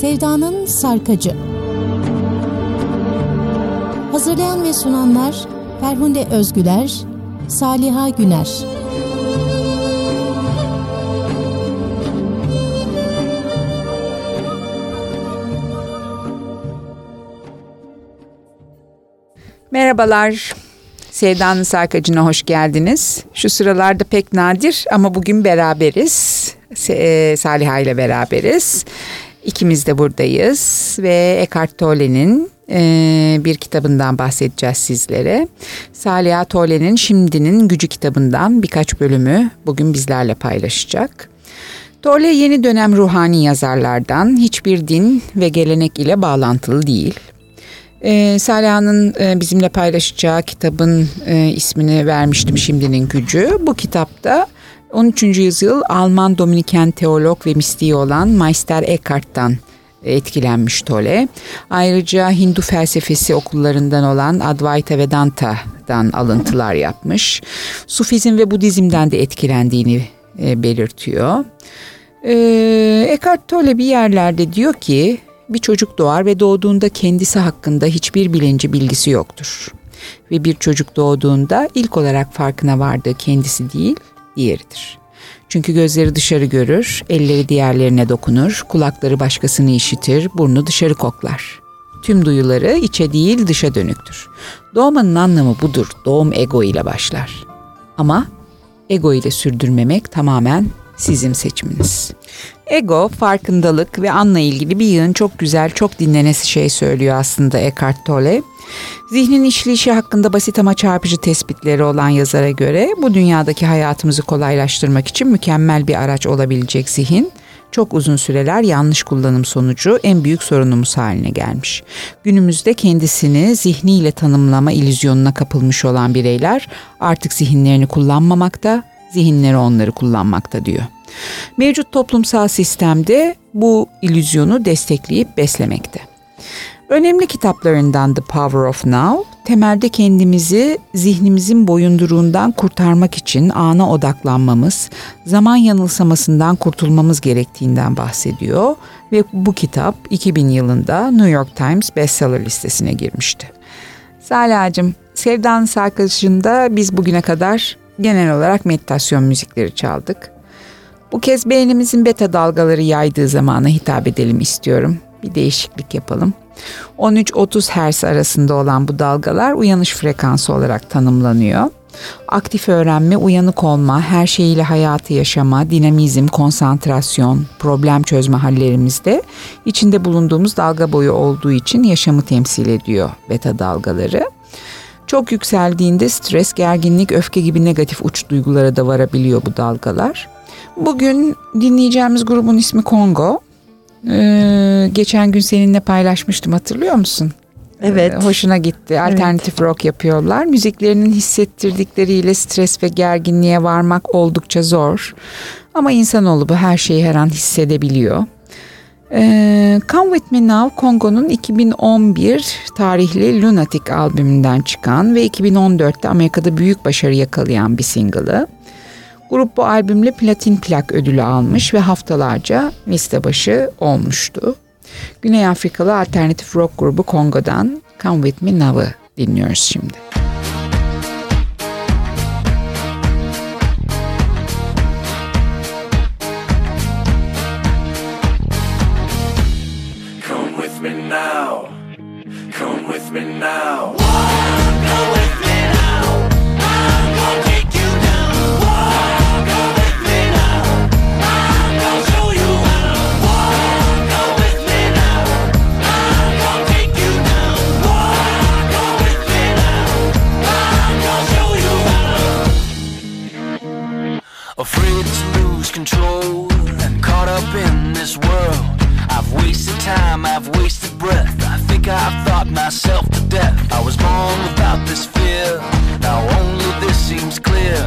Sevdanın Sarkacı Hazırlayan ve sunanlar Ferhunde Özgüler, Saliha Güner Merhabalar. Sevdanın Sarkacı'na hoş geldiniz. Şu sıralarda pek nadir ama bugün beraberiz. E, Saliha ile beraberiz. İkimiz de buradayız ve Eckhart Tolle'nin e, bir kitabından bahsedeceğiz sizlere. Saliha Tolle'nin Şimdinin Gücü kitabından birkaç bölümü bugün bizlerle paylaşacak. Tolle yeni dönem ruhani yazarlardan hiçbir din ve gelenek ile bağlantılı değil. Ee, Saliha'nın e, bizimle paylaşacağı kitabın e, ismini vermiştim Şimdinin Gücü. Bu kitapta 13. yüzyıl Alman Dominiken teolog ve mistiği olan Meister Eckhart'tan etkilenmiş Tole. Ayrıca Hindu felsefesi okullarından olan Advaita Vedanta'dan alıntılar yapmış. Sufizm ve Budizm'den de etkilendiğini e, belirtiyor. Ee, Eckhart Tolle bir yerlerde diyor ki bir çocuk doğar ve doğduğunda kendisi hakkında hiçbir bilinci bilgisi yoktur. Ve bir çocuk doğduğunda ilk olarak farkına vardığı kendisi değil, diğeridir. Çünkü gözleri dışarı görür, elleri diğerlerine dokunur, kulakları başkasını işitir, burnu dışarı koklar. Tüm duyuları içe değil dışa dönüktür. Doğmanın anlamı budur. Doğum ego ile başlar. Ama ego ile sürdürmemek tamamen sizin seçiminiz. Ego, farkındalık ve anla ilgili bir yığın çok güzel, çok dinlenesi şey söylüyor aslında Eckhart Tolle. Zihnin işleyişi hakkında basit ama çarpıcı tespitleri olan yazara göre bu dünyadaki hayatımızı kolaylaştırmak için mükemmel bir araç olabilecek zihin çok uzun süreler yanlış kullanım sonucu en büyük sorunumuz haline gelmiş. Günümüzde kendisini zihniyle tanımlama ilüzyonuna kapılmış olan bireyler artık zihinlerini kullanmamakta, zihinleri onları kullanmakta diyor. Mevcut toplumsal sistemde bu ilüzyonu destekleyip beslemekte. Önemli kitaplarından The Power of Now, temelde kendimizi zihnimizin boyunduruğundan kurtarmak için ana odaklanmamız, zaman yanılsamasından kurtulmamız gerektiğinden bahsediyor ve bu kitap 2000 yılında New York Times bestseller listesine girmişti. Salih'cim, Sevdanın Sarkışı'nda biz bugüne kadar genel olarak meditasyon müzikleri çaldık. Bu kez beynimizin beta dalgaları yaydığı zamana hitap edelim istiyorum. Bir değişiklik yapalım. 13-30 Hz arasında olan bu dalgalar uyanış frekansı olarak tanımlanıyor. Aktif öğrenme, uyanık olma, her şeyiyle hayatı yaşama, dinamizm, konsantrasyon, problem çözme hallerimizde içinde bulunduğumuz dalga boyu olduğu için yaşamı temsil ediyor beta dalgaları. Çok yükseldiğinde stres, gerginlik, öfke gibi negatif uç duygulara da varabiliyor bu dalgalar. Bugün dinleyeceğimiz grubun ismi Kongo. Ee, geçen gün seninle paylaşmıştım hatırlıyor musun? Evet. Ee, hoşuna gitti. Alternatif evet. rock yapıyorlar. Müziklerinin hissettirdikleriyle stres ve gerginliğe varmak oldukça zor. Ama insanoğlu bu her şeyi her an hissedebiliyor. Ee, Come With Me Now Kongo'nun 2011 tarihli Lunatic albümünden çıkan ve 2014'te Amerika'da büyük başarı yakalayan bir single'ı. Grup bu albümle platin plak ödülü almış ve haftalarca liste başı olmuştu. Güney Afrikalı alternatif rock grubu Kongo'dan Come With Me Now'ı dinliyoruz şimdi. This world. I've wasted time, I've wasted breath. I think I've thought myself to death. I was born without this fear. Now only this seems clear.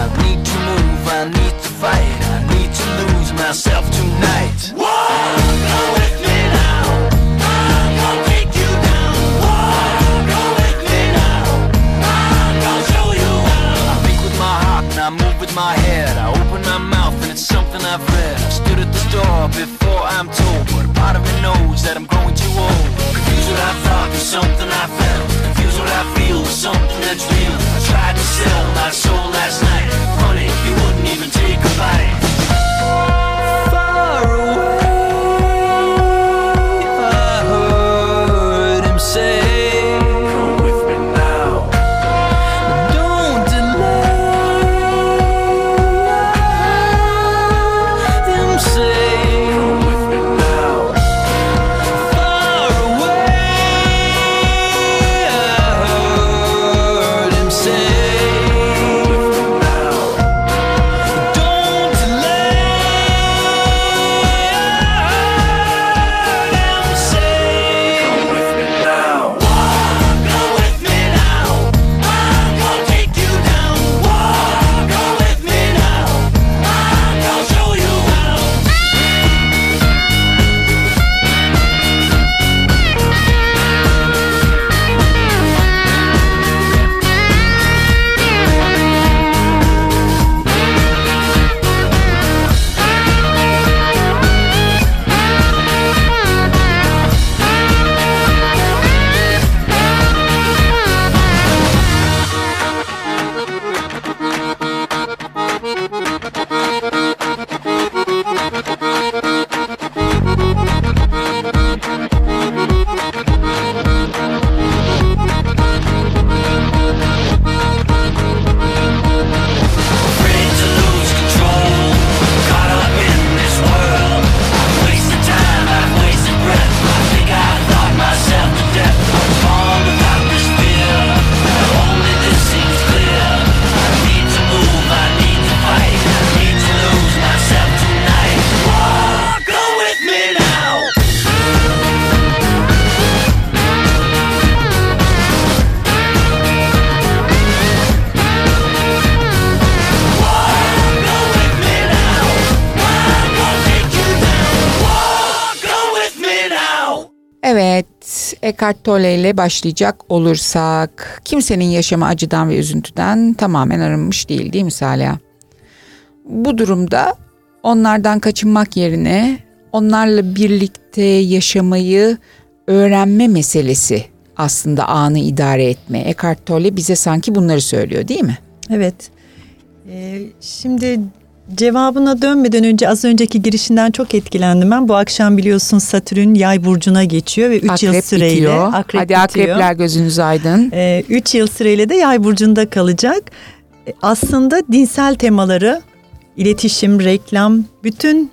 I need to move, I need to fight. I need to lose myself tonight. Whoa, part of me knows that I'm growing too old. Confuse what I thought with something I felt. Confuse what I feel with something that's real. I tried to sell my soul last night. Funny, you wouldn't even take a bite. Eckhart Tolle ile başlayacak olursak kimsenin yaşamı acıdan ve üzüntüden tamamen arınmış değil değil mi Salih? Bu durumda onlardan kaçınmak yerine onlarla birlikte yaşamayı öğrenme meselesi aslında anı idare etme. Eckhart Tolle bize sanki bunları söylüyor değil mi? Evet. Ee, şimdi cevabına dönmeden önce az önceki girişinden çok etkilendim ben. Bu akşam biliyorsun Satürn yay burcuna geçiyor ve 3 yıl süreyle bitiyor. akrep Hadi bitiyor. akrepler gözünüz aydın. 3 yıl süreyle de yay burcunda kalacak. E, Aslında dinsel temaları, iletişim, reklam, bütün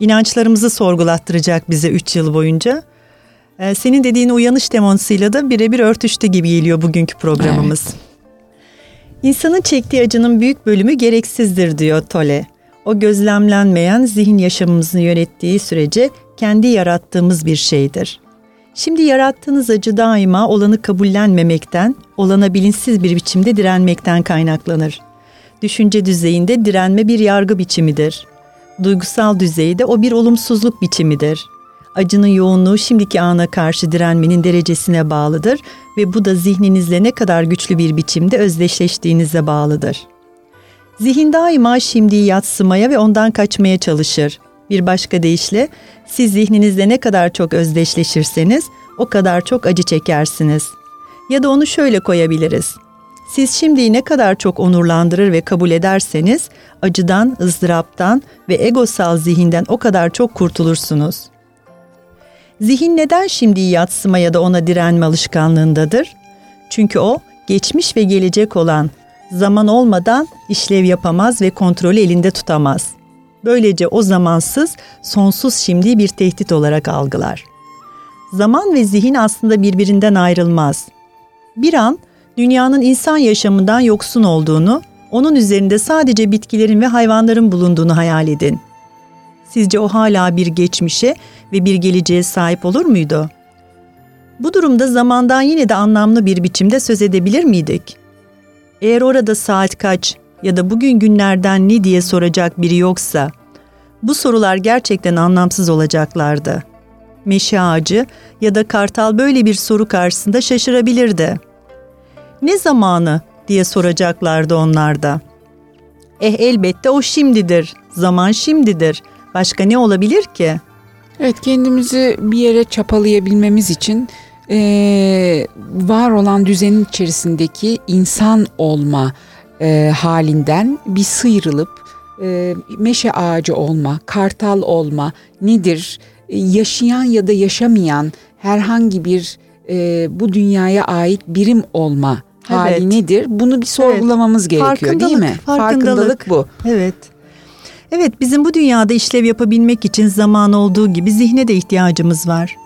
inançlarımızı sorgulattıracak bize 3 yıl boyunca. E, Senin dediğin uyanış temasıyla da birebir örtüştü gibi geliyor bugünkü programımız. İnsanın çektiği acının büyük bölümü gereksizdir diyor Tole. O gözlemlenmeyen zihin yaşamımızı yönettiği sürece kendi yarattığımız bir şeydir. Şimdi yarattığınız acı daima olanı kabullenmemekten, olana bilinçsiz bir biçimde direnmekten kaynaklanır. Düşünce düzeyinde direnme bir yargı biçimidir. Duygusal düzeyde o bir olumsuzluk biçimidir. Acının yoğunluğu şimdiki ana karşı direnmenin derecesine bağlıdır ve bu da zihninizle ne kadar güçlü bir biçimde özdeşleştiğinize bağlıdır. Zihin daima şimdiyi yatsımaya ve ondan kaçmaya çalışır. Bir başka deyişle siz zihninizle ne kadar çok özdeşleşirseniz o kadar çok acı çekersiniz. Ya da onu şöyle koyabiliriz. Siz şimdiyi ne kadar çok onurlandırır ve kabul ederseniz acıdan, ızdıraptan ve egosal zihinden o kadar çok kurtulursunuz. Zihin neden şimdiyi yatsıma ya da ona direnme alışkanlığındadır? Çünkü o geçmiş ve gelecek olan zaman olmadan işlev yapamaz ve kontrolü elinde tutamaz. Böylece o zamansız, sonsuz şimdiyi bir tehdit olarak algılar. Zaman ve zihin aslında birbirinden ayrılmaz. Bir an dünyanın insan yaşamından yoksun olduğunu, onun üzerinde sadece bitkilerin ve hayvanların bulunduğunu hayal edin. Sizce o hala bir geçmişe ve bir geleceğe sahip olur muydu? Bu durumda zamandan yine de anlamlı bir biçimde söz edebilir miydik? Eğer orada saat kaç ya da bugün günlerden ne diye soracak biri yoksa, bu sorular gerçekten anlamsız olacaklardı. Meşe ağacı ya da kartal böyle bir soru karşısında şaşırabilirdi. Ne zamanı diye soracaklardı onlar da. Eh elbette o şimdidir. Zaman şimdidir. Başka ne olabilir ki? Evet kendimizi bir yere çapalayabilmemiz için eee, var olan düzenin içerisindeki insan olma eee, halinden bir sıyrılıp eee, meşe ağacı olma, kartal olma nedir? E, Yaşayan ya da yaşamayan herhangi bir eee, bu dünyaya ait birim olma hali Evet. nedir? Bunu bir sorgulamamız gerekiyor değil mi? Farkındalık, farkındalık. bu. Evet. Evet bizim bu dünyada işlev yapabilmek için zaman olduğu gibi zihne de ihtiyacımız var.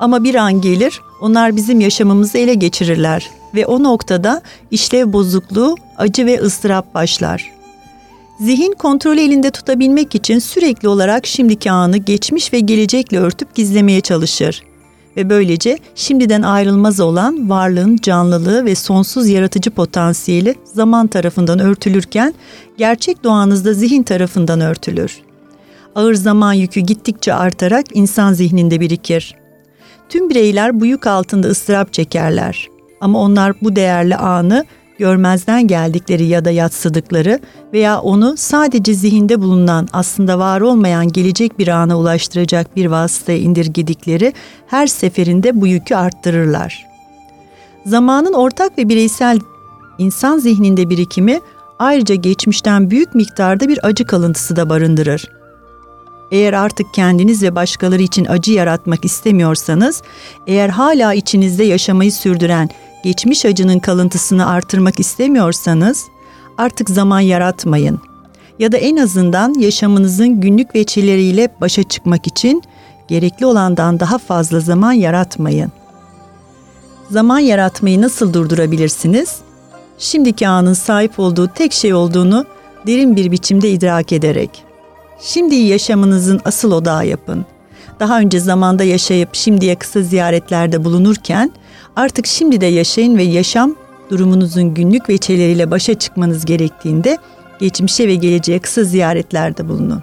Ama bir an gelir onlar bizim yaşamımızı ele geçirirler ve o noktada işlev bozukluğu, acı ve ıstırap başlar. Zihin kontrolü elinde tutabilmek için sürekli olarak şimdiki anı geçmiş ve gelecekle örtüp gizlemeye çalışır. Ve böylece şimdiden ayrılmaz olan varlığın canlılığı ve sonsuz yaratıcı potansiyeli zaman tarafından örtülürken gerçek doğanızda zihin tarafından örtülür. Ağır zaman yükü gittikçe artarak insan zihninde birikir. Tüm bireyler bu yük altında ıstırap çekerler. Ama onlar bu değerli anı görmezden geldikleri ya da yatsıdıkları veya onu sadece zihinde bulunan aslında var olmayan gelecek bir ana ulaştıracak bir vasıtaya indirgedikleri her seferinde bu yükü arttırırlar. Zamanın ortak ve bireysel insan zihninde birikimi ayrıca geçmişten büyük miktarda bir acı kalıntısı da barındırır. Eğer artık kendiniz ve başkaları için acı yaratmak istemiyorsanız, eğer hala içinizde yaşamayı sürdüren geçmiş acının kalıntısını artırmak istemiyorsanız, artık zaman yaratmayın. Ya da en azından yaşamınızın günlük veçeleriyle başa çıkmak için gerekli olandan daha fazla zaman yaratmayın. Zaman yaratmayı nasıl durdurabilirsiniz? Şimdiki anın sahip olduğu tek şey olduğunu derin bir biçimde idrak ederek. Şimdi yaşamınızın asıl odağı yapın. Daha önce zamanda yaşayıp şimdiye kısa ziyaretlerde bulunurken artık şimdi de yaşayın ve yaşam durumunuzun günlük veçeleriyle başa çıkmanız gerektiğinde geçmişe ve geleceğe kısa ziyaretlerde bulunun.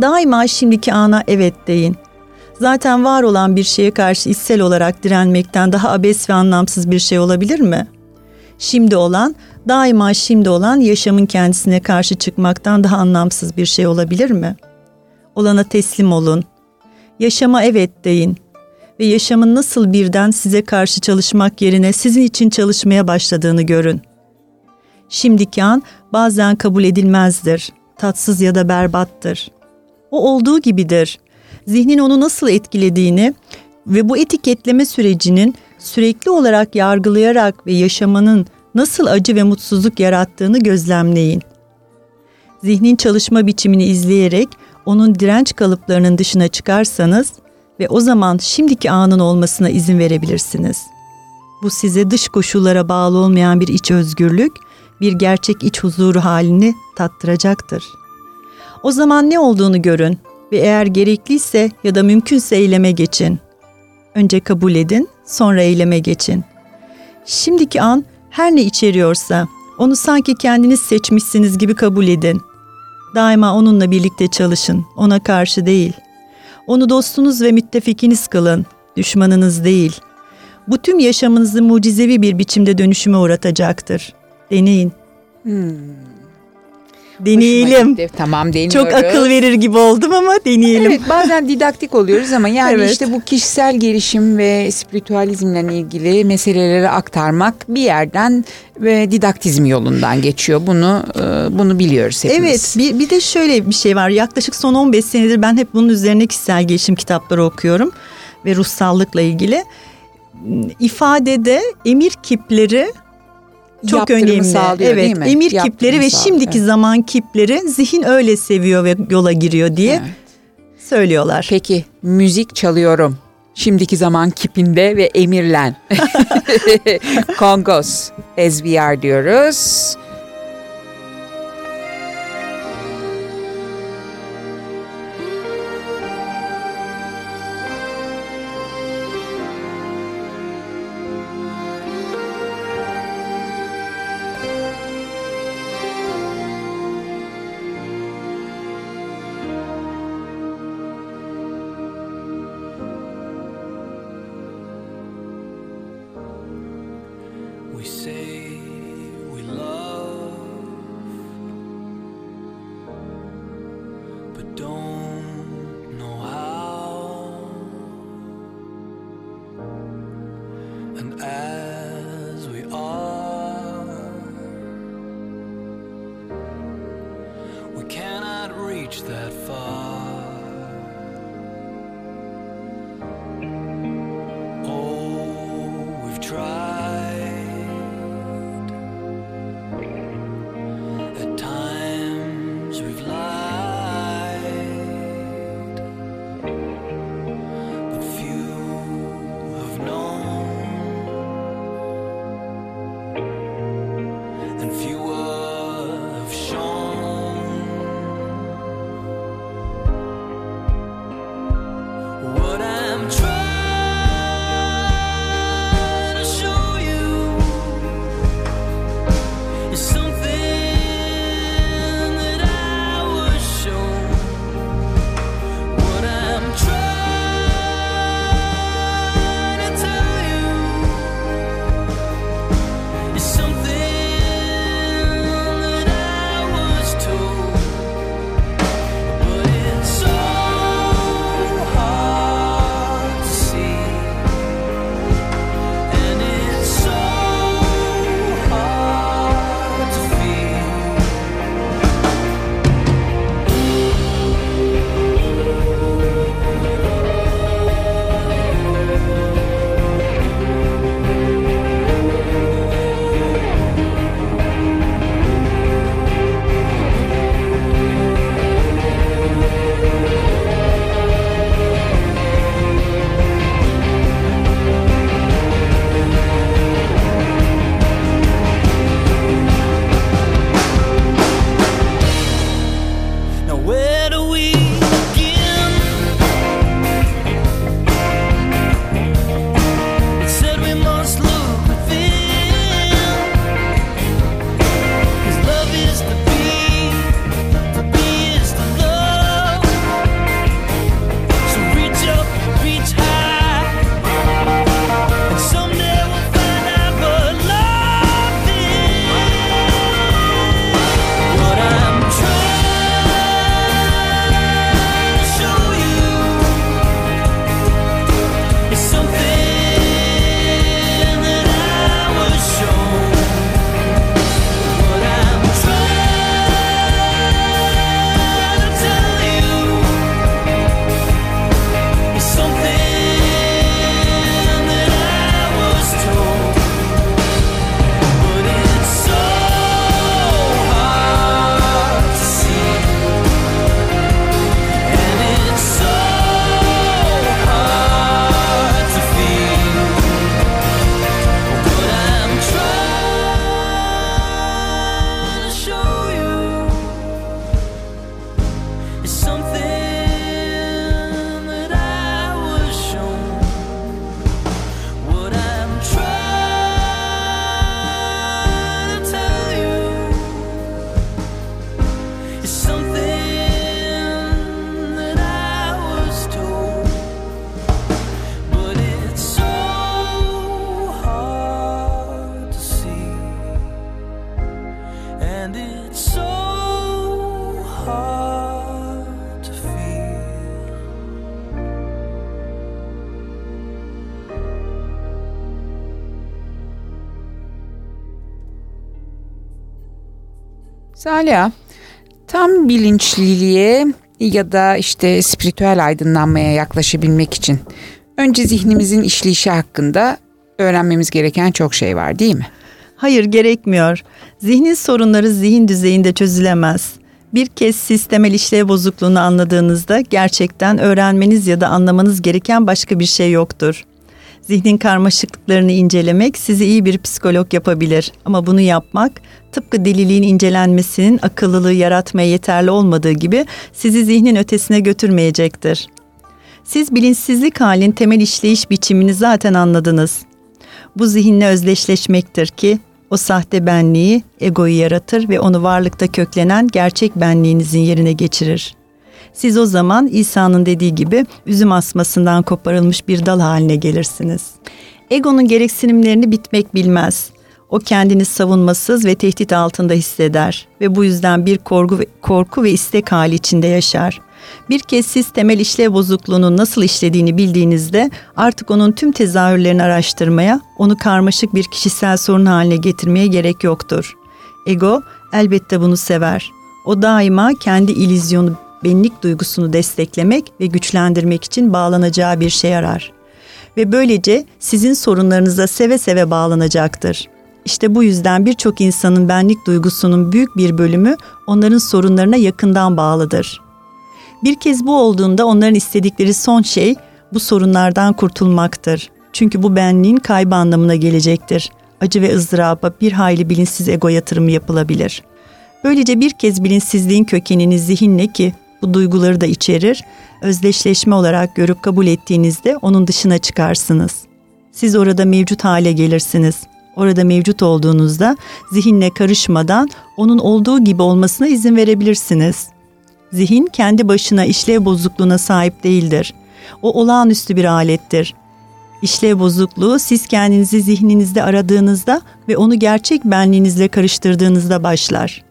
Daima şimdiki ana evet deyin. Zaten var olan bir şeye karşı içsel olarak direnmekten daha abes ve anlamsız bir şey olabilir mi? Şimdi olan, daima şimdi olan yaşamın kendisine karşı çıkmaktan daha anlamsız bir şey olabilir mi? Olana teslim olun. Yaşama evet deyin ve yaşamın nasıl birden size karşı çalışmak yerine sizin için çalışmaya başladığını görün. Şimdiki an bazen kabul edilmezdir, tatsız ya da berbattır. O olduğu gibidir. Zihnin onu nasıl etkilediğini ve bu etiketleme sürecinin sürekli olarak yargılayarak ve yaşamanın nasıl acı ve mutsuzluk yarattığını gözlemleyin. Zihnin çalışma biçimini izleyerek onun direnç kalıplarının dışına çıkarsanız ve o zaman şimdiki anın olmasına izin verebilirsiniz. Bu size dış koşullara bağlı olmayan bir iç özgürlük, bir gerçek iç huzuru halini tattıracaktır. O zaman ne olduğunu görün ve eğer gerekliyse ya da mümkünse eyleme geçin. Önce kabul edin, sonra eyleme geçin. Şimdiki an her ne içeriyorsa onu sanki kendiniz seçmişsiniz gibi kabul edin. Daima onunla birlikte çalışın, ona karşı değil. Onu dostunuz ve müttefikiniz kılın, düşmanınız değil. Bu tüm yaşamınızı mucizevi bir biçimde dönüşüme uğratacaktır. Deneyin. Hoşuma Deneyelim. Tamam deniyoruz. Çok akıl verir gibi oldum ama deneyelim. Evet bazen didaktik oluyoruz ama yani Evet. işte bu kişisel gelişim ve spiritüalizmle ilgili meseleleri aktarmak bir yerden ve didaktizm yolundan geçiyor. Bunu e, bunu biliyoruz hepimiz. Evet bir, bir de şöyle bir şey var yaklaşık son 15 senedir ben hep bunun üzerine kişisel gelişim kitapları okuyorum ve ruhsallıkla ilgili ifadede emir kipleri çok önemli. sağlıyor, evet, değil mi? emir Yaptırımı kipleri ve sağlıyor, şimdiki zaman kipleri zihin öyle seviyor ve yola giriyor diye Evet. söylüyorlar. Peki müzik çalıyorum. Şimdiki zaman kipinde ve emirlen. Kongos. Are diyoruz. Salih, tam bilinçliliğe ya da işte spiritüel aydınlanmaya yaklaşabilmek için önce zihnimizin işleyişi hakkında öğrenmemiz gereken çok şey var değil mi? Hayır gerekmiyor. Zihnin sorunları zihin düzeyinde çözülemez. Bir kez siz temel işlev bozukluğunu anladığınızda gerçekten öğrenmeniz ya da anlamanız gereken başka bir şey yoktur. Zihnin karmaşıklıklarını incelemek sizi iyi bir psikolog yapabilir ama bunu yapmak tıpkı deliliğin incelenmesinin akıllılığı yaratmaya yeterli olmadığı gibi sizi zihnin ötesine götürmeyecektir. Siz bilinçsizlik halin temel işleyiş biçimini zaten anladınız. Bu zihinle özdeşleşmektir ki o sahte benliği, egoyu yaratır ve onu varlıkta köklenen gerçek benliğinizin yerine geçirir. Siz o zaman İsa'nın dediği gibi üzüm asmasından koparılmış bir dal haline gelirsiniz. Egonun gereksinimlerini bitmek bilmez. O kendini savunmasız ve tehdit altında hisseder ve bu yüzden bir korku ve, korku ve istek hali içinde yaşar. Bir kez siz temel işlev bozukluğunun nasıl işlediğini bildiğinizde artık onun tüm tezahürlerini araştırmaya, onu karmaşık bir kişisel sorun haline getirmeye gerek yoktur. Ego elbette bunu sever. O daima kendi ilizyonu, benlik duygusunu desteklemek ve güçlendirmek için bağlanacağı bir şey arar. Ve böylece sizin sorunlarınıza seve seve bağlanacaktır. İşte bu yüzden birçok insanın benlik duygusunun büyük bir bölümü onların sorunlarına yakından bağlıdır. Bir kez bu olduğunda onların istedikleri son şey bu sorunlardan kurtulmaktır. Çünkü bu benliğin kaybı anlamına gelecektir. Acı ve ızdıraba bir hayli bilinçsiz ego yatırımı yapılabilir. Böylece bir kez bilinçsizliğin kökenini zihinle ki bu duyguları da içerir, özdeşleşme olarak görüp kabul ettiğinizde onun dışına çıkarsınız. Siz orada mevcut hale gelirsiniz. Orada mevcut olduğunuzda zihinle karışmadan onun olduğu gibi olmasına izin verebilirsiniz. Zihin kendi başına işlev bozukluğuna sahip değildir. O olağanüstü bir alettir. İşlev bozukluğu siz kendinizi zihninizde aradığınızda ve onu gerçek benliğinizle karıştırdığınızda başlar.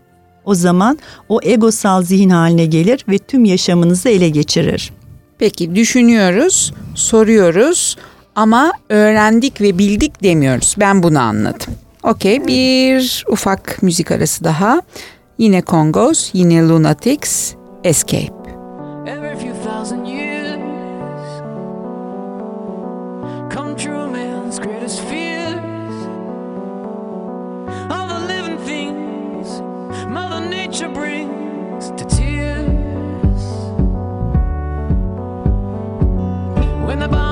O zaman o egosal zihin haline gelir ve tüm yaşamınızı ele geçirir. Peki düşünüyoruz, soruyoruz ama öğrendik ve bildik demiyoruz. Ben bunu anladım. Okey bir ufak müzik arası daha. Yine Kongos, yine Lunatics, Escape. Every few thousand the bombs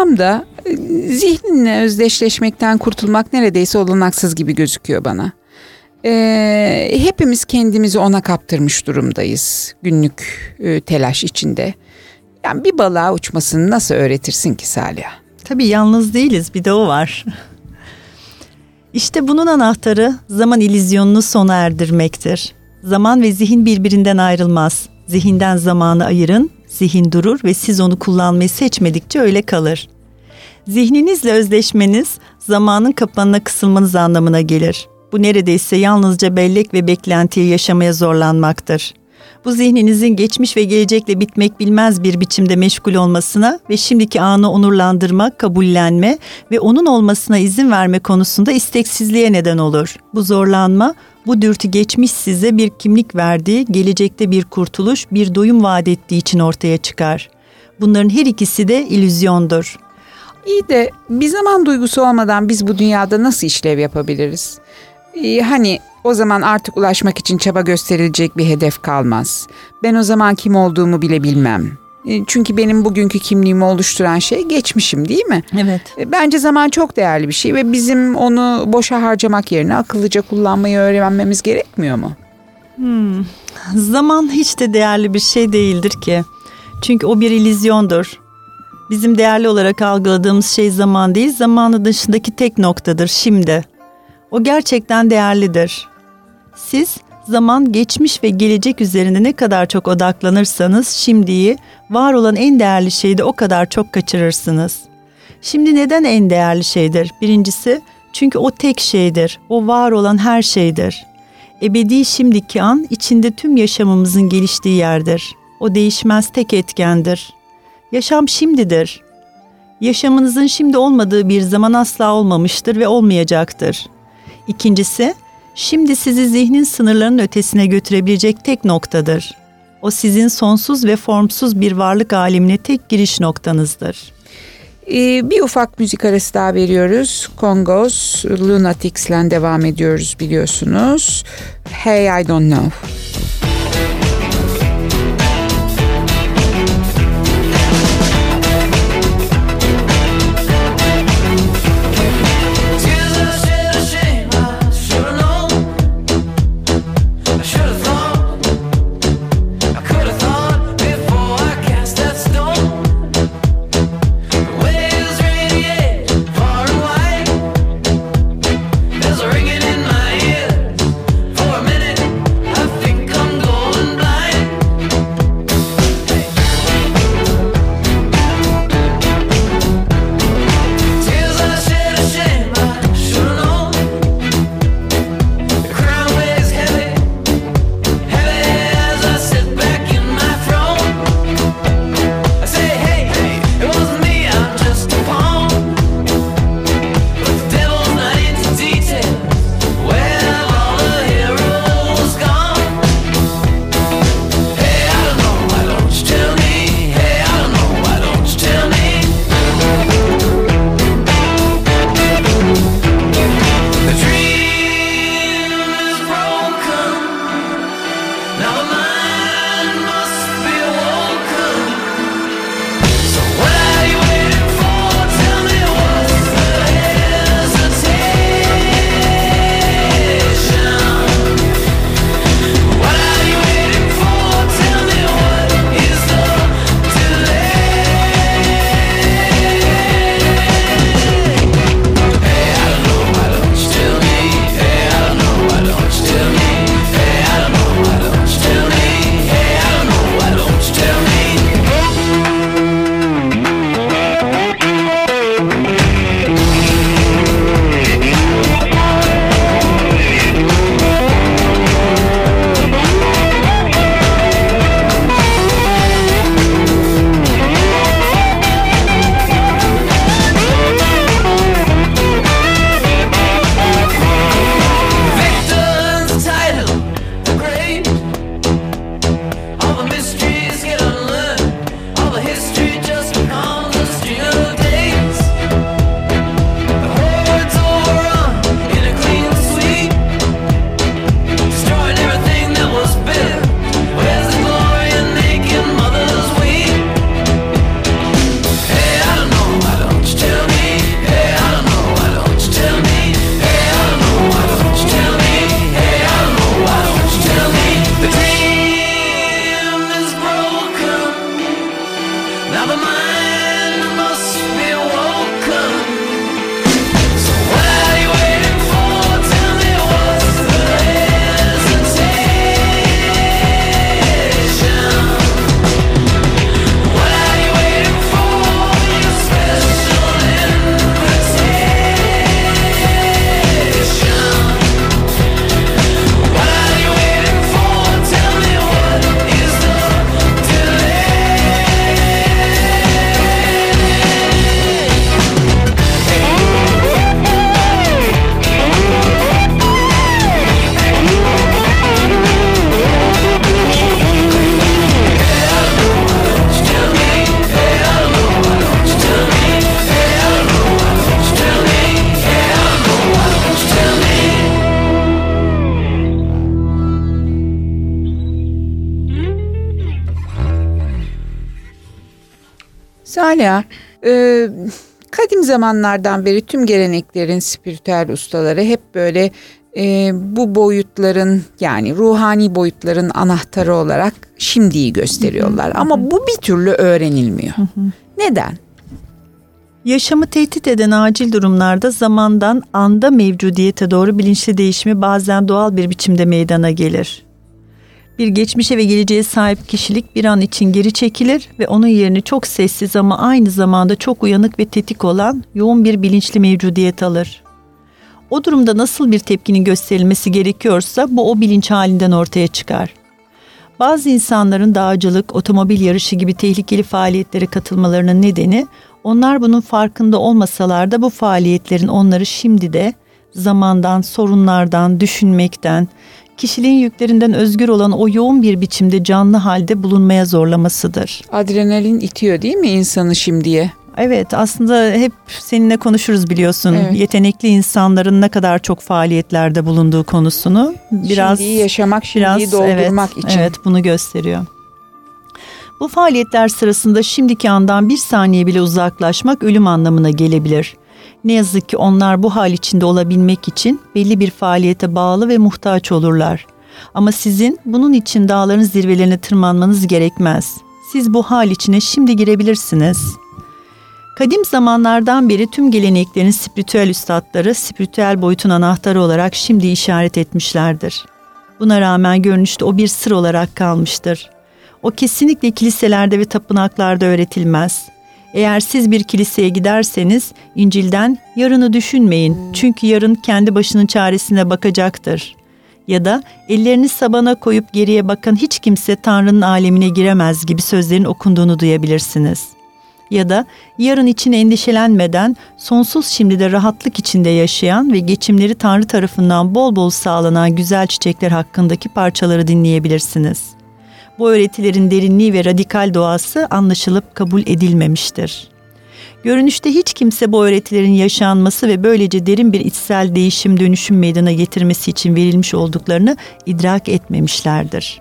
tamam da e, zihninle özdeşleşmekten kurtulmak neredeyse olanaksız gibi gözüküyor bana. Ee, hepimiz kendimizi ona kaptırmış durumdayız günlük e, telaş içinde. Yani bir balığa uçmasını nasıl öğretirsin ki Salih? Tabii yalnız değiliz bir de o var. İşte bunun anahtarı zaman ilizyonunu sona erdirmektir. Zaman ve zihin birbirinden ayrılmaz. Zihinden zamanı ayırın, zihin durur ve siz onu kullanmayı seçmedikçe öyle kalır. Zihninizle özleşmeniz zamanın kapanına kısılmanız anlamına gelir. Bu neredeyse yalnızca bellek ve beklentiyi yaşamaya zorlanmaktır. Bu zihninizin geçmiş ve gelecekle bitmek bilmez bir biçimde meşgul olmasına ve şimdiki anı onurlandırma, kabullenme ve onun olmasına izin verme konusunda isteksizliğe neden olur. Bu zorlanma, bu dürtü geçmiş size bir kimlik verdiği, gelecekte bir kurtuluş, bir doyum vaat ettiği için ortaya çıkar. Bunların her ikisi de illüzyondur. İyi de bir zaman duygusu olmadan biz bu dünyada nasıl işlev yapabiliriz? Ee, hani o zaman artık ulaşmak için çaba gösterilecek bir hedef kalmaz. Ben o zaman kim olduğumu bile bilmem. Ee, Çünkü benim bugünkü kimliğimi oluşturan şey geçmişim değil mi? Evet. E, Bence zaman çok değerli bir şey ve bizim onu boşa harcamak yerine akıllıca kullanmayı öğrenmemiz gerekmiyor mu? Zaman hiç de değerli bir şey değildir ki. Çünkü o bir illüzyondur. Bizim değerli olarak algıladığımız şey zaman değil, zamanı dışındaki tek noktadır şimdi. O gerçekten değerlidir. Siz zaman, geçmiş ve gelecek üzerine ne kadar çok odaklanırsanız şimdiyi, var olan en değerli şeyi de o kadar çok kaçırırsınız. Şimdi neden en değerli şeydir? Birincisi, çünkü o tek şeydir. O var olan her şeydir. Ebedi şimdiki an içinde tüm yaşamımızın geliştiği yerdir. O değişmez tek etkendir. Yaşam şimdidir. Yaşamınızın şimdi olmadığı bir zaman asla olmamıştır ve olmayacaktır. İkincisi, şimdi sizi zihnin sınırlarının ötesine götürebilecek tek noktadır. O sizin sonsuz ve formsuz bir varlık alemine tek giriş noktanızdır. Ee, bir ufak müzik arası daha veriyoruz. Kongos, Lunatics'le devam ediyoruz biliyorsunuz. Hey I Don't Know. Salih, e, kadim zamanlardan beri tüm geleneklerin spiritüel ustaları hep böyle e, bu boyutların yani ruhani boyutların anahtarı olarak şimdiyi gösteriyorlar. Ama bu bir türlü öğrenilmiyor. Neden? Yaşamı tehdit eden acil durumlarda zamandan anda mevcudiyete doğru bilinçli değişimi bazen doğal bir biçimde meydana gelir. Bir geçmişe ve geleceğe sahip kişilik bir an için geri çekilir ve onun yerini çok sessiz ama aynı zamanda çok uyanık ve tetik olan yoğun bir bilinçli mevcudiyet alır. O durumda nasıl bir tepkinin gösterilmesi gerekiyorsa bu o bilinç halinden ortaya çıkar. Bazı insanların dağcılık, otomobil yarışı gibi tehlikeli faaliyetlere katılmalarının nedeni onlar bunun farkında olmasalar da bu faaliyetlerin onları şimdi de zamandan, sorunlardan, düşünmekten, kişiliğin yüklerinden özgür olan o yoğun bir biçimde canlı halde bulunmaya zorlamasıdır. Adrenalin itiyor değil mi insanı şimdiye? Evet aslında hep seninle konuşuruz biliyorsun. Evet. Yetenekli insanların ne kadar çok faaliyetlerde bulunduğu konusunu. Biraz Şimdiyi yaşamak, şimdiyi biraz doldurmak evet, için. Evet bunu gösteriyor. Bu faaliyetler sırasında şimdiki andan bir saniye bile uzaklaşmak ölüm anlamına gelebilir. Ne yazık ki onlar bu hal içinde olabilmek için belli bir faaliyete bağlı ve muhtaç olurlar. Ama sizin bunun için dağların zirvelerine tırmanmanız gerekmez. Siz bu hal içine şimdi girebilirsiniz. Kadim zamanlardan beri tüm geleneklerin spiritüel üstadları spiritüel boyutun anahtarı olarak şimdi işaret etmişlerdir. Buna rağmen görünüşte o bir sır olarak kalmıştır. O kesinlikle kiliselerde ve tapınaklarda öğretilmez. Eğer siz bir kiliseye giderseniz İncil'den yarını düşünmeyin çünkü yarın kendi başının çaresine bakacaktır. Ya da ellerini sabana koyup geriye bakan hiç kimse Tanrı'nın alemine giremez gibi sözlerin okunduğunu duyabilirsiniz. Ya da yarın için endişelenmeden sonsuz şimdi de rahatlık içinde yaşayan ve geçimleri Tanrı tarafından bol bol sağlanan güzel çiçekler hakkındaki parçaları dinleyebilirsiniz. Bu öğretilerin derinliği ve radikal doğası anlaşılıp kabul edilmemiştir. Görünüşte hiç kimse bu öğretilerin yaşanması ve böylece derin bir içsel değişim dönüşüm meydana getirmesi için verilmiş olduklarını idrak etmemişlerdir.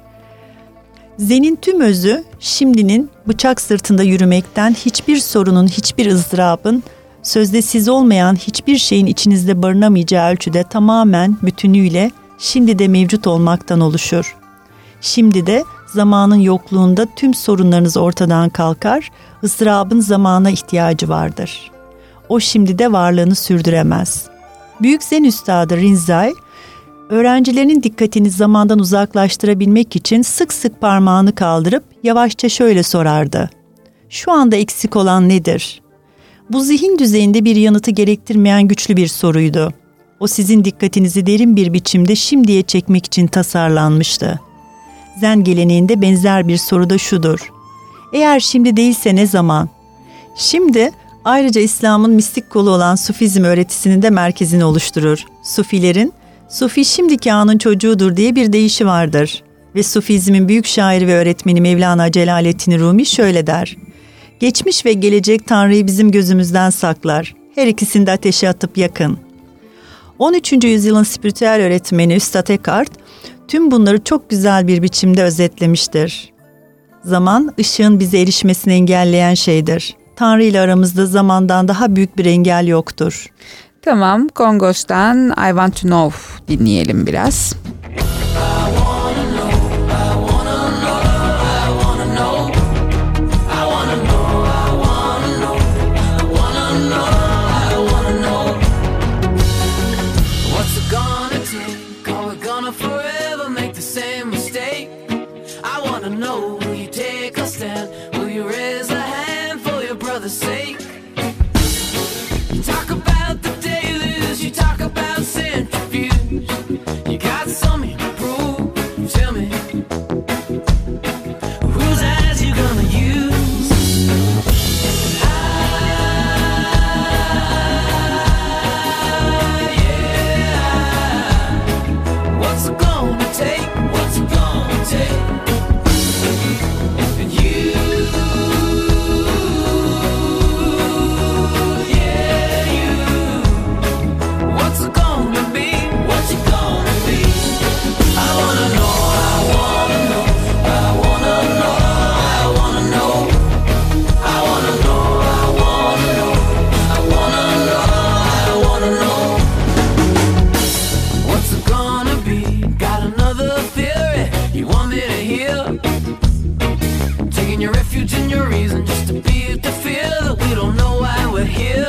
Zen'in tüm özü şimdinin bıçak sırtında yürümekten hiçbir sorunun, hiçbir ızdırabın, sözde siz olmayan hiçbir şeyin içinizde barınamayacağı ölçüde tamamen bütünüyle şimdi de mevcut olmaktan oluşur. Şimdi de zamanın yokluğunda tüm sorunlarınız ortadan kalkar, ızdırabın zamana ihtiyacı vardır. O şimdi de varlığını sürdüremez. Büyük Zen Üstadı Rinzai, öğrencilerinin dikkatini zamandan uzaklaştırabilmek için sık sık parmağını kaldırıp yavaşça şöyle sorardı. Şu anda eksik olan nedir? Bu zihin düzeyinde bir yanıtı gerektirmeyen güçlü bir soruydu. O sizin dikkatinizi derin bir biçimde şimdiye çekmek için tasarlanmıştı. Zen geleneğinde benzer bir soru da şudur. Eğer şimdi değilse ne zaman? Şimdi ayrıca İslam'ın mistik kolu olan Sufizm öğretisinin de merkezini oluşturur. Sufilerin Sufi şimdiki anın çocuğudur diye bir deyişi vardır. Ve Sufizmin büyük şairi ve öğretmeni Mevlana Celaleddin Rumi şöyle der. Geçmiş ve gelecek Tanrı'yı bizim gözümüzden saklar. Her ikisini de ateşe atıp yakın. 13. yüzyılın spiritüel öğretmeni Üstad Eckhart tüm bunları çok güzel bir biçimde özetlemiştir. Zaman ışığın bize erişmesini engelleyen şeydir. Tanrı ile aramızda zamandan daha büyük bir engel yoktur. Tamam, Kongos'tan I Want To Know dinleyelim biraz. What's Taking your refuge in your reason just to beat the fear that we don't know why we're here.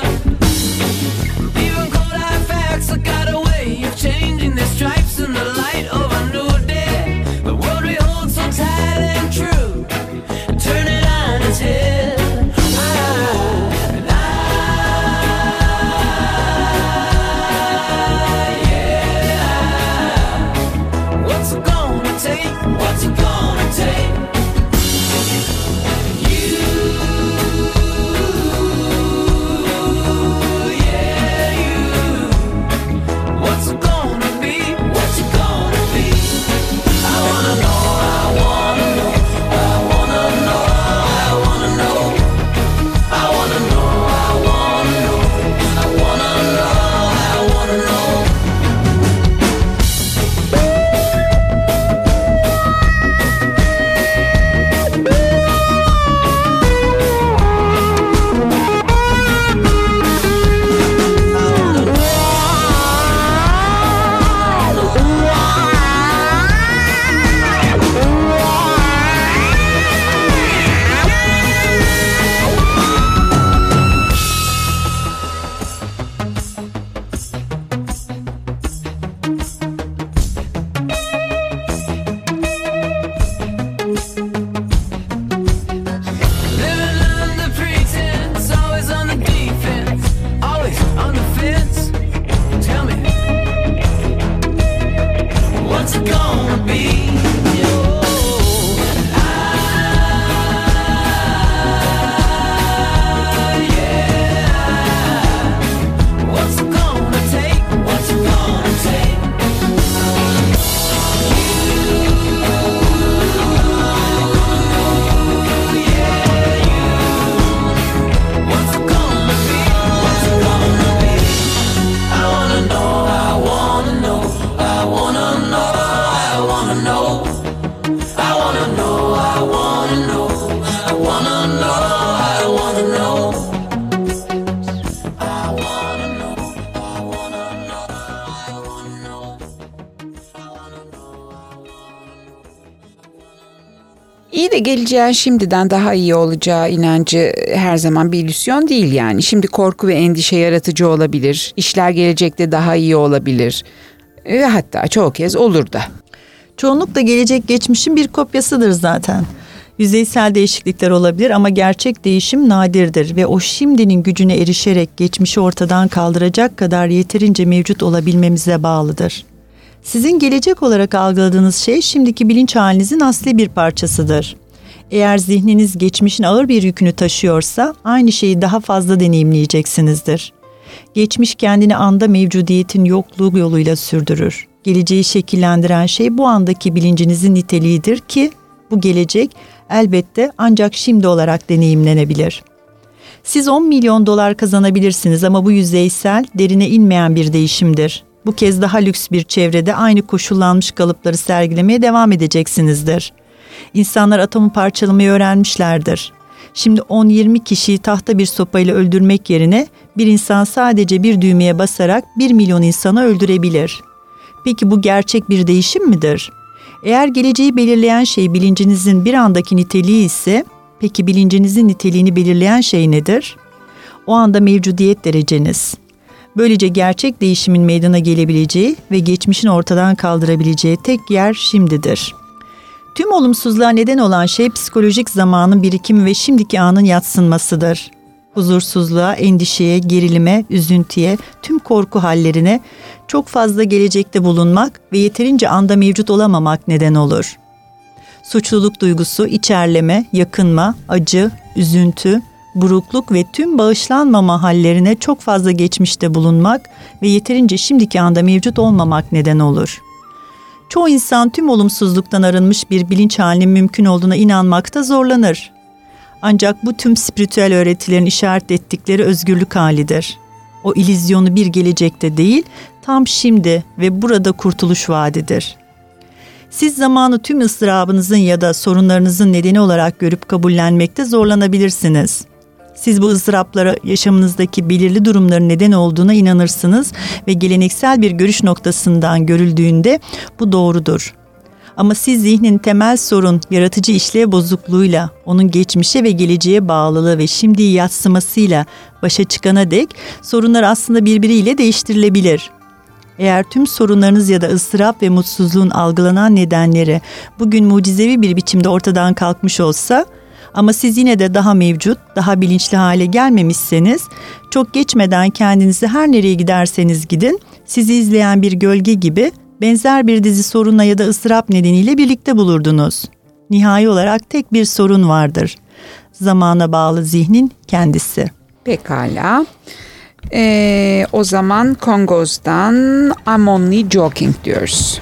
Geleceğin şimdiden daha iyi olacağı inancı her zaman bir illüzyon değil yani. Şimdi korku ve endişe yaratıcı olabilir. İşler gelecekte daha iyi olabilir. Ve hatta çoğu kez olur da. Çoğunlukla gelecek geçmişin bir kopyasıdır zaten. Yüzeysel değişiklikler olabilir ama gerçek değişim nadirdir ve o şimdinin gücüne erişerek geçmişi ortadan kaldıracak kadar yeterince mevcut olabilmemize bağlıdır. Sizin gelecek olarak algıladığınız şey şimdiki bilinç halinizin asli bir parçasıdır. Eğer zihniniz geçmişin ağır bir yükünü taşıyorsa aynı şeyi daha fazla deneyimleyeceksinizdir. Geçmiş kendini anda mevcudiyetin yokluğu yoluyla sürdürür. Geleceği şekillendiren şey bu andaki bilincinizin niteliğidir ki bu gelecek elbette ancak şimdi olarak deneyimlenebilir. Siz 10 milyon dolar kazanabilirsiniz ama bu yüzeysel, derine inmeyen bir değişimdir. Bu kez daha lüks bir çevrede aynı koşullanmış kalıpları sergilemeye devam edeceksinizdir. İnsanlar atomu parçalamayı öğrenmişlerdir. Şimdi 10-20 kişiyi tahta bir sopayla öldürmek yerine bir insan sadece bir düğmeye basarak 1 milyon insanı öldürebilir. Peki bu gerçek bir değişim midir? Eğer geleceği belirleyen şey bilincinizin bir andaki niteliği ise peki bilincinizin niteliğini belirleyen şey nedir? O anda mevcudiyet dereceniz. Böylece gerçek değişimin meydana gelebileceği ve geçmişin ortadan kaldırabileceği tek yer şimdidir. Tüm olumsuzluğa neden olan şey psikolojik zamanın birikimi ve şimdiki anın yatsınmasıdır. Huzursuzluğa, endişeye, gerilime, üzüntüye, tüm korku hallerine çok fazla gelecekte bulunmak ve yeterince anda mevcut olamamak neden olur. Suçluluk duygusu, içerleme, yakınma, acı, üzüntü, burukluk ve tüm bağışlanmama hallerine çok fazla geçmişte bulunmak ve yeterince şimdiki anda mevcut olmamak neden olur. Çoğu insan tüm olumsuzluktan arınmış bir bilinç halinin mümkün olduğuna inanmakta zorlanır. Ancak bu tüm spiritüel öğretilerin işaret ettikleri özgürlük halidir. O ilizyonu bir gelecekte değil, tam şimdi ve burada kurtuluş vaadidir. Siz zamanı tüm ıstırabınızın ya da sorunlarınızın nedeni olarak görüp kabullenmekte zorlanabilirsiniz. Siz bu ızdıraplara yaşamınızdaki belirli durumların neden olduğuna inanırsınız ve geleneksel bir görüş noktasından görüldüğünde bu doğrudur. Ama siz zihnin temel sorun yaratıcı işlev bozukluğuyla, onun geçmişe ve geleceğe bağlılığı ve şimdiyi yatsımasıyla başa çıkana dek sorunlar aslında birbiriyle değiştirilebilir. Eğer tüm sorunlarınız ya da ıstırap ve mutsuzluğun algılanan nedenleri bugün mucizevi bir biçimde ortadan kalkmış olsa ama siz yine de daha mevcut, daha bilinçli hale gelmemişseniz çok geçmeden kendinizi her nereye giderseniz gidin sizi izleyen bir gölge gibi benzer bir dizi sorunla ya da ıstırap nedeniyle birlikte bulurdunuz. Nihai olarak tek bir sorun vardır. Zamana bağlı zihnin kendisi. Pekala. Ee, o zaman Kongoz'dan I'm only joking diyoruz.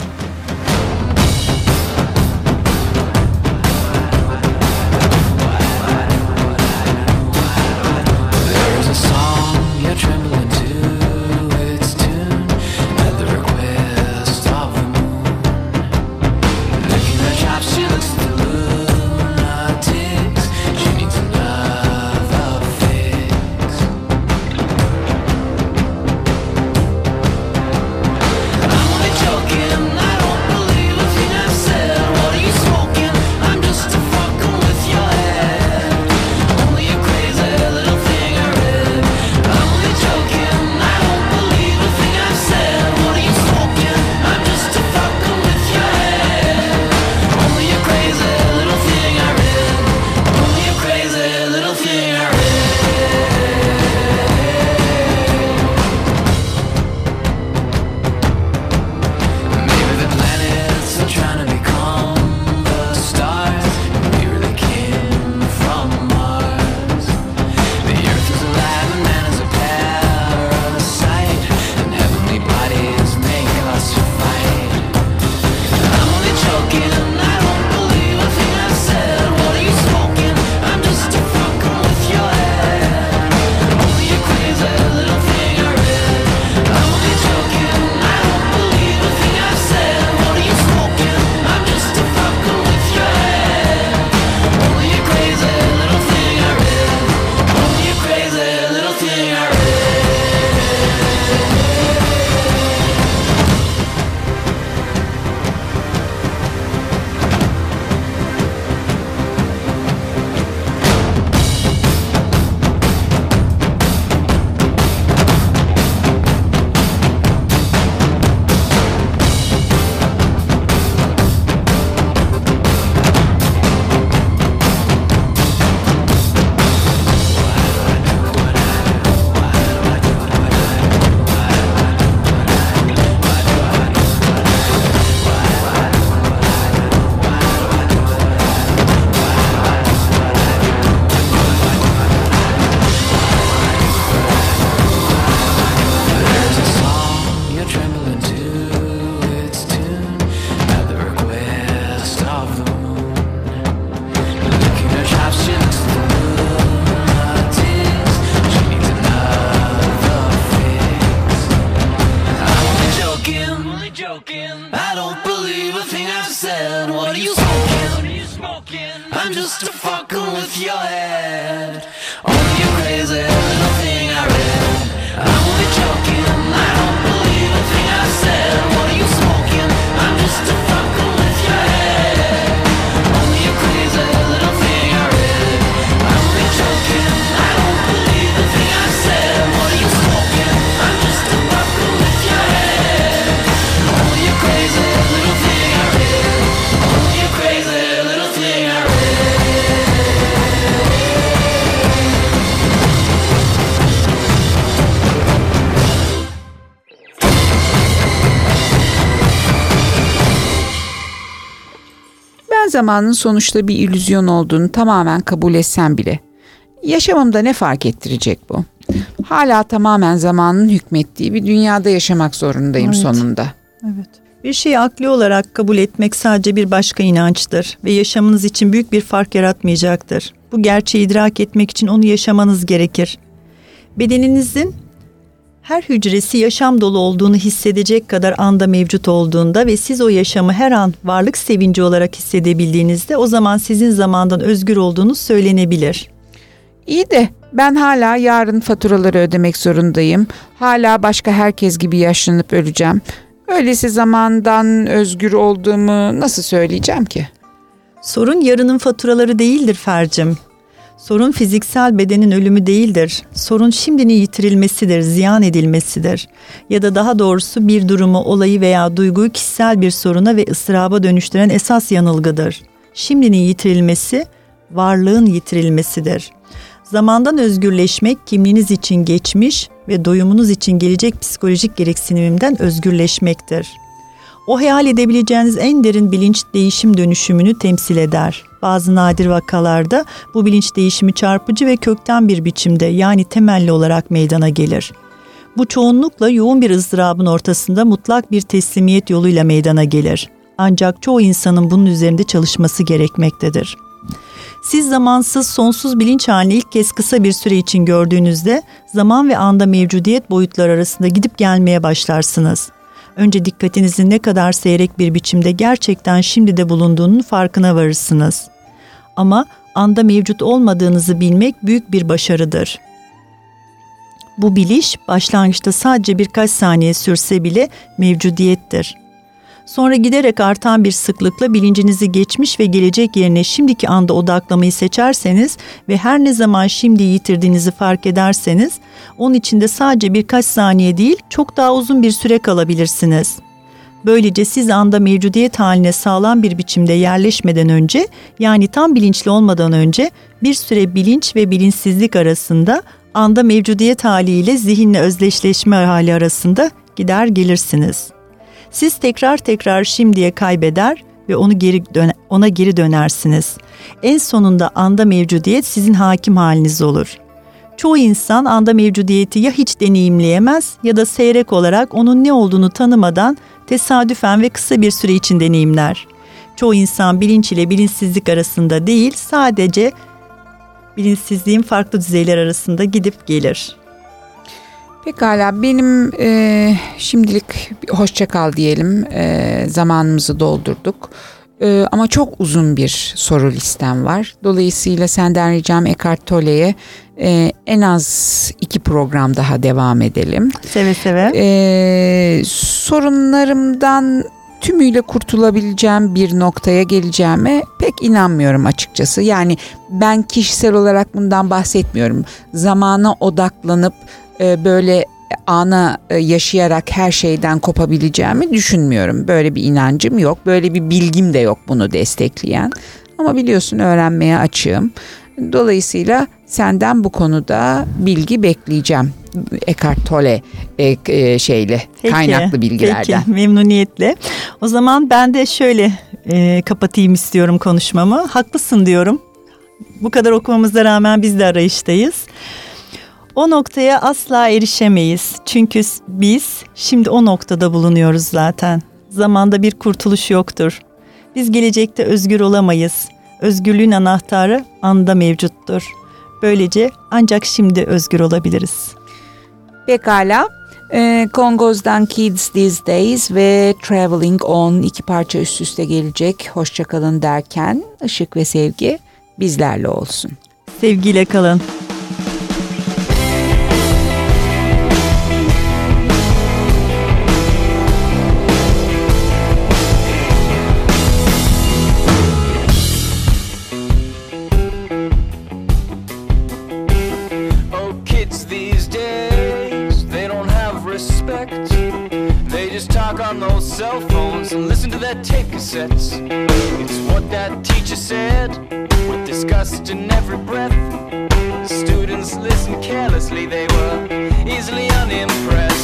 Zamanın sonuçta bir illüzyon olduğunu tamamen kabul etsem bile yaşamımda ne fark ettirecek bu? Hala tamamen zamanın hükmettiği bir dünyada yaşamak zorundayım Evet. sonunda. Evet. Bir şeyi akli olarak kabul etmek sadece bir başka inançtır ve yaşamınız için büyük bir fark yaratmayacaktır. Bu gerçeği idrak etmek için onu yaşamanız gerekir. Bedeninizin her hücresi yaşam dolu olduğunu hissedecek kadar anda mevcut olduğunda ve siz o yaşamı her an varlık sevinci olarak hissedebildiğinizde o zaman sizin zamandan özgür olduğunuz söylenebilir. İyi de ben hala yarın faturaları ödemek zorundayım. Hala başka herkes gibi yaşlanıp öleceğim. Öyleyse zamandan özgür olduğumu nasıl söyleyeceğim ki? Sorun yarının faturaları değildir Fercim. Sorun fiziksel bedenin ölümü değildir. Sorun şimdinin yitirilmesidir, ziyan edilmesidir. Ya da daha doğrusu bir durumu, olayı veya duyguyu kişisel bir soruna ve ıstıraba dönüştüren esas yanılgıdır. Şimdinin yitirilmesi, varlığın yitirilmesidir. Zamandan özgürleşmek kimliğiniz için geçmiş ve doyumunuz için gelecek psikolojik gereksinimimden özgürleşmektir. O hayal edebileceğiniz en derin bilinç değişim dönüşümünü temsil eder. Bazı nadir vakalarda bu bilinç değişimi çarpıcı ve kökten bir biçimde yani temelli olarak meydana gelir. Bu çoğunlukla yoğun bir ızdırabın ortasında mutlak bir teslimiyet yoluyla meydana gelir. Ancak çoğu insanın bunun üzerinde çalışması gerekmektedir. Siz zamansız, sonsuz bilinç halini ilk kez kısa bir süre için gördüğünüzde zaman ve anda mevcudiyet boyutları arasında gidip gelmeye başlarsınız. Önce dikkatinizin ne kadar seyrek bir biçimde gerçekten şimdi de bulunduğunun farkına varırsınız. Ama anda mevcut olmadığınızı bilmek büyük bir başarıdır. Bu biliş başlangıçta sadece birkaç saniye sürse bile mevcudiyettir. Sonra giderek artan bir sıklıkla bilincinizi geçmiş ve gelecek yerine şimdiki anda odaklamayı seçerseniz ve her ne zaman şimdi yitirdiğinizi fark ederseniz, onun içinde sadece birkaç saniye değil, çok daha uzun bir süre kalabilirsiniz. Böylece siz anda mevcudiyet haline sağlam bir biçimde yerleşmeden önce, yani tam bilinçli olmadan önce bir süre bilinç ve bilinçsizlik arasında anda mevcudiyet haliyle zihinle özdeşleşme hali arasında gider gelirsiniz.'' Siz tekrar tekrar şimdiye kaybeder ve onu geri döne- ona geri dönersiniz. En sonunda anda mevcudiyet sizin hakim haliniz olur. Çoğu insan anda mevcudiyeti ya hiç deneyimleyemez ya da seyrek olarak onun ne olduğunu tanımadan tesadüfen ve kısa bir süre için deneyimler. Çoğu insan bilinç ile bilinçsizlik arasında değil, sadece bilinçsizliğin farklı düzeyler arasında gidip gelir. Pekala benim e, şimdilik hoşça kal diyelim E, zamanımızı doldurduk. E, ama çok uzun bir soru listem var. Dolayısıyla senden ricam Eckhart Tolle'ye e, en az iki program daha devam edelim. Seve seve. E, sorunlarımdan tümüyle kurtulabileceğim bir noktaya geleceğime pek inanmıyorum açıkçası. Yani ben kişisel olarak bundan bahsetmiyorum. Zamana odaklanıp e, böyle ana e, yaşayarak her şeyden kopabileceğimi düşünmüyorum. Böyle bir inancım yok. Böyle bir bilgim de yok bunu destekleyen. Ama biliyorsun öğrenmeye açığım. Dolayısıyla senden bu konuda bilgi bekleyeceğim. Eckhart Tolle e, e, şeyle Peki, kaynaklı bilgilerden. Peki, memnuniyetle. O zaman ben de şöyle e, kapatayım istiyorum konuşmamı. Haklısın diyorum. Bu kadar okumamıza rağmen biz de arayıştayız. O noktaya asla erişemeyiz. Çünkü biz şimdi o noktada bulunuyoruz zaten. Zamanda bir kurtuluş yoktur. Biz gelecekte özgür olamayız. Özgürlüğün anahtarı anda mevcuttur. Böylece ancak şimdi özgür olabiliriz. Pekala. E, Kongoz'dan Kids These Days ve Traveling On iki parça üst üste gelecek. Hoşçakalın derken ışık ve sevgi bizlerle olsun. Sevgiyle kalın. sets. It's what that teacher said with disgust in every breath. The students listened carelessly, they were easily unimpressed.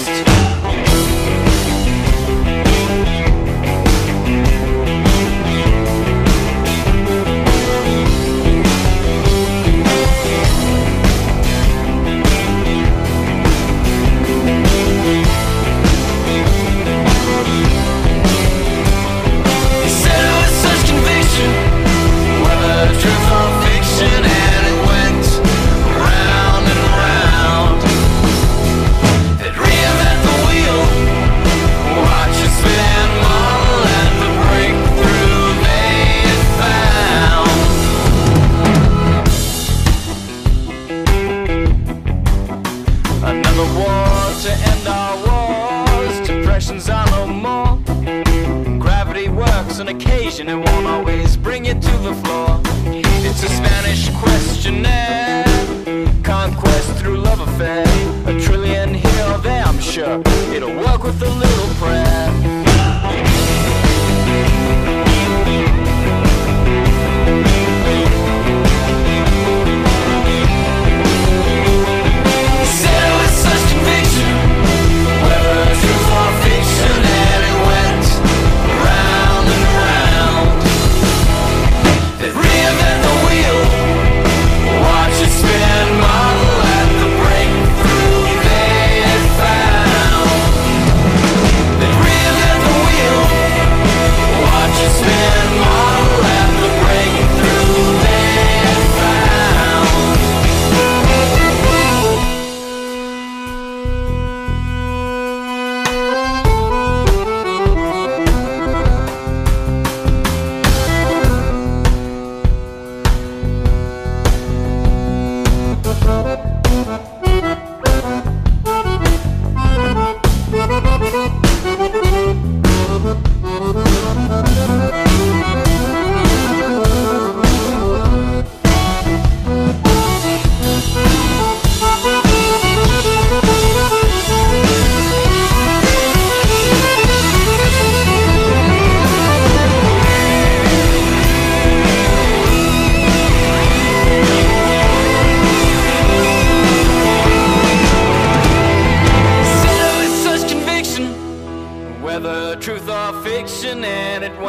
a war to end our wars. Depressions are no more. Gravity works on occasion, it won't always bring you to the floor. It's a Spanish questionnaire. Conquest through love affair. A trillion here or there, I'm sure. It'll work with a little prayer.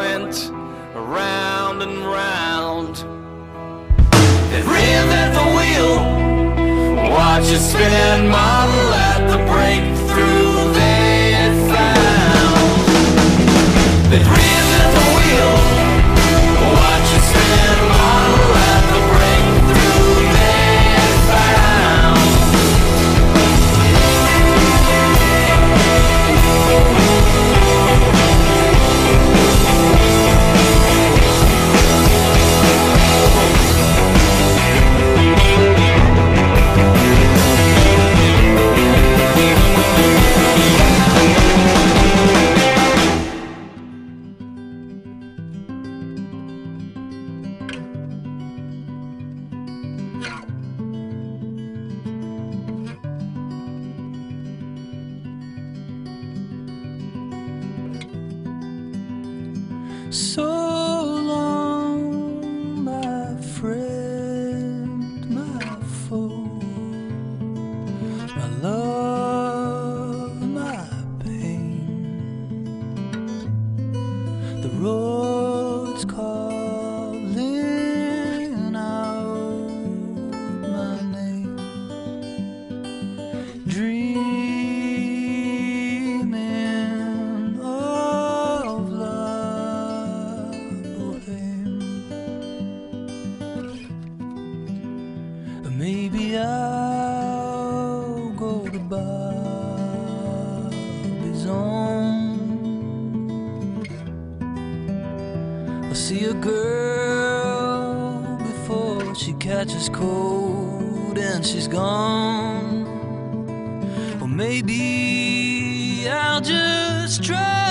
went round and round. That reinvent the wheel, watch it spin my life. and she's gone. Or maybe I'll just try.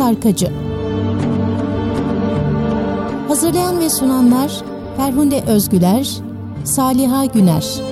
Sarkacı. Hazırlayan ve sunanlar Ferhunde Özgüler, Saliha Güner.